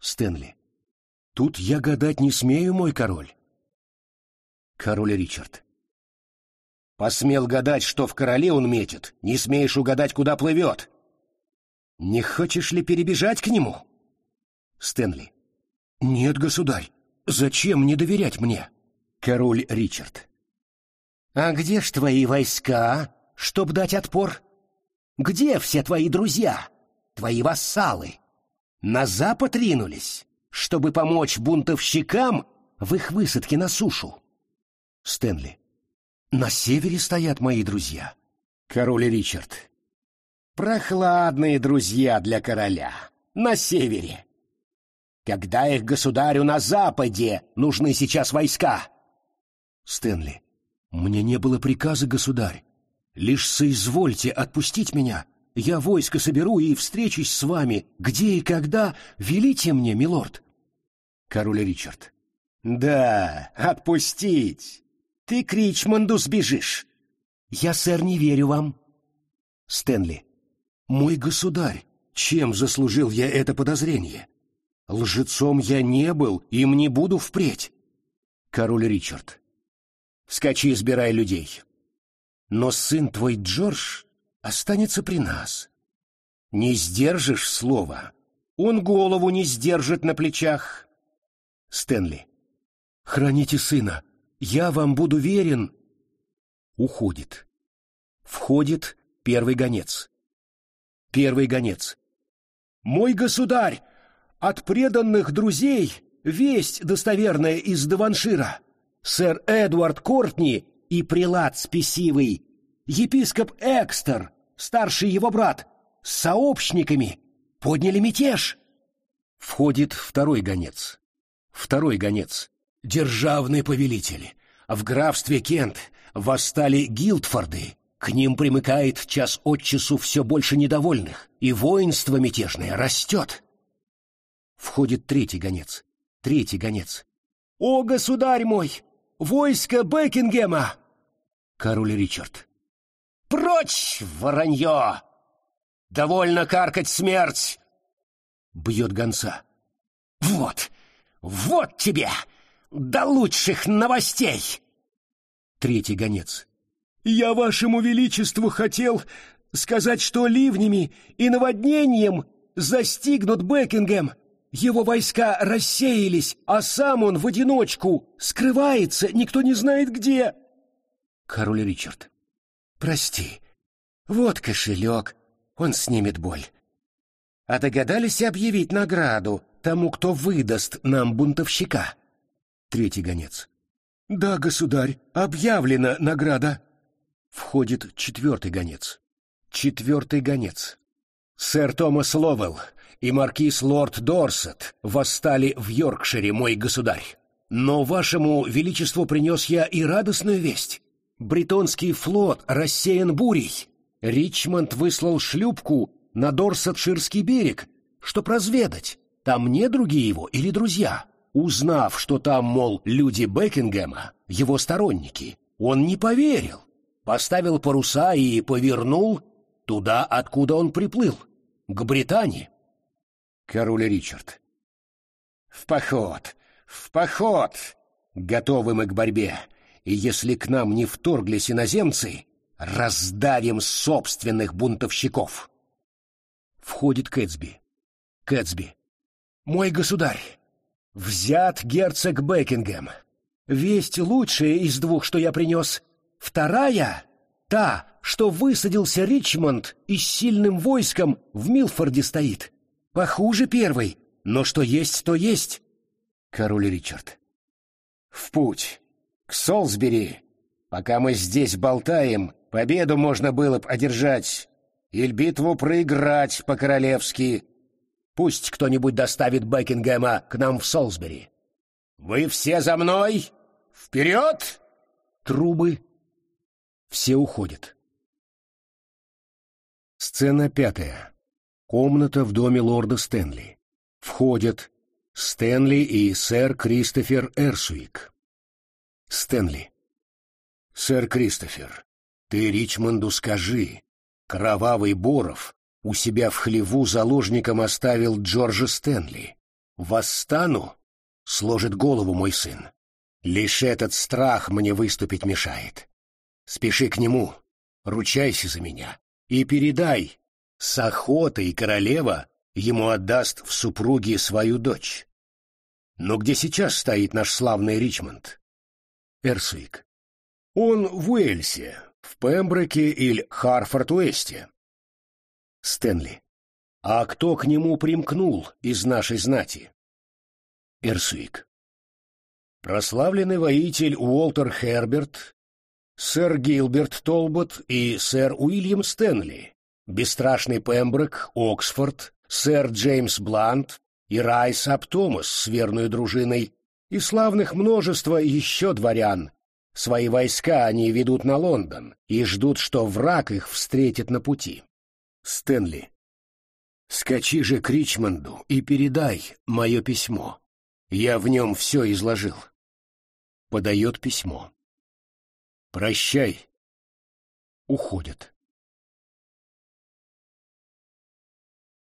Стэнли. Тут я гадать не смею, мой король. Король Ричард. Посмел гадать, что в короле он метит, не смеешь угадать, куда плывет. Не хочешь ли перебежать к нему? Стэнли. «Нет, государь, зачем не доверять мне?» Король Ричард. «А где ж твои войска, чтоб дать отпор? Где все твои друзья, твои вассалы? На запад ринулись, чтобы помочь бунтовщикам в их высадке на сушу?» Стэнли. «На севере стоят мои друзья». Король Ричард. «Прохладные друзья для короля. На севере когда их государю на западе нужны сейчас войска. Стэнли, мне не было приказа, государь. Лишь соизвольте отпустить меня. Я войско соберу и встречусь с вами, где и когда велите мне, милорд. Король Ричард. Да, отпустить. Ты к Ричмонду сбежишь. Я, сэр, не верю вам. Стэнли. Мой государь, чем заслужил я это подозрение? Лжецом я не был, им не буду впредь. Король Ричард. Скачи, избирай людей. Но сын твой Джордж останется при нас. Не сдержишь слова, он голову не сдержит на плечах. Стэнли. Храните сына, я вам буду верен. Уходит. Входит первый гонец. Первый гонец. Мой государь, от преданных друзей весть достоверная из Даваншира. Сэр Эдвард Кортни и прилад спесивый, епископ Экстер, старший его брат, с сообщниками подняли мятеж. Входит второй гонец. Второй гонец. Державный повелитель. В графстве Кент восстали Гилдфорды. К ним примыкает час от часу все больше недовольных, и воинство мятежное растет. Входит третий гонец. Третий гонец. «О, государь мой! Войско Бекингема!» Король Ричард. «Прочь, воронье! Довольно каркать смерть!» Бьет гонца. «Вот! Вот тебе! До лучших новостей!» Третий гонец. «Я вашему величеству хотел сказать, что ливнями и наводнением застигнут Бекингем!» Его войска рассеялись, а сам он в одиночку скрывается, никто не знает где. Король Ричард. Прости. Вот кошелек. Он снимет боль. А догадались объявить награду тому, кто выдаст нам бунтовщика? Третий гонец. Да, государь, объявлена награда. Входит четвертый гонец. Четвертый гонец. Сэр Томас Ловелл, и маркиз лорд Дорсет восстали в Йоркшире, мой государь. Но вашему величеству принес я и радостную весть. Бретонский флот рассеян бурей. Ричмонд выслал шлюпку на Дорсетширский берег, чтоб разведать, там недруги его или друзья. Узнав, что там, мол, люди Бекингема, его сторонники, он не поверил. Поставил паруса и повернул туда, откуда он приплыл, к Британии. Король Ричард. В поход, в поход! Готовы мы к борьбе, и если к нам не вторглись иноземцы, раздавим собственных бунтовщиков. Входит Кэтсби. Кэтсби. Мой государь, взят герцог Бекингем. Весть лучшая из двух, что я принес. Вторая — та, что высадился Ричмонд и с сильным войском в Милфорде стоит. Похуже первой, но что есть, то есть. Король Ричард. В путь. К Солсбери. Пока мы здесь болтаем, победу можно было б одержать. Или битву проиграть по-королевски. Пусть кто-нибудь доставит Бекингема к нам в Солсбери. Вы все за мной? Вперед! Трубы. Все уходят. Сцена пятая. Комната в доме лорда Стэнли. Входят Стэнли и сэр Кристофер Эрсуик. Стэнли. Сэр Кристофер, ты Ричмонду скажи, кровавый Боров у себя в хлеву заложником оставил Джорджа Стэнли. Восстану, сложит голову мой сын. Лишь этот страх мне выступить мешает. Спеши к нему, ручайся за меня и передай, с охотой королева ему отдаст в супруги свою дочь. Но где сейчас стоит наш славный Ричмонд? Эрсуик. Он в Уэльсе, в Пемброке или Харфорд-Уэсте. Стэнли. А кто к нему примкнул из нашей знати? Эрсуик. Прославленный воитель Уолтер Херберт, сэр Гилберт Толбот и сэр Уильям Стэнли, бесстрашный Пемброк, Оксфорд, сэр Джеймс Блант и Райс Ап Томас с верной дружиной, и славных множество еще дворян. Свои войска они ведут на Лондон и ждут, что враг их встретит на пути. Стэнли. Скачи же к Ричмонду и передай мое письмо. Я в нем все изложил. Подает письмо. Прощай. Уходит.